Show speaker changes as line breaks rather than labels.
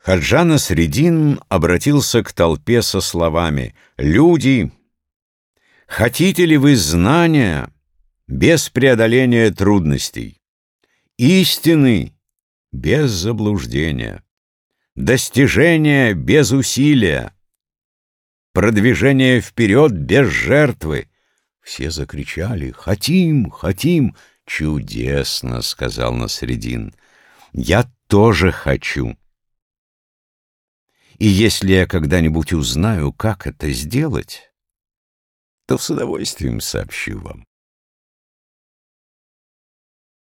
Хаджана Средин обратился к толпе со словами «Люди, хотите ли вы знания без преодоления трудностей, истины без заблуждения, достижения без усилия, продвижение вперед без жертвы?» Все закричали «Хотим! Хотим!» «Чудесно!» — сказал Насредин. «Я тоже хочу!» И если я когда-нибудь узнаю, как это сделать, то с удовольствием сообщу вам.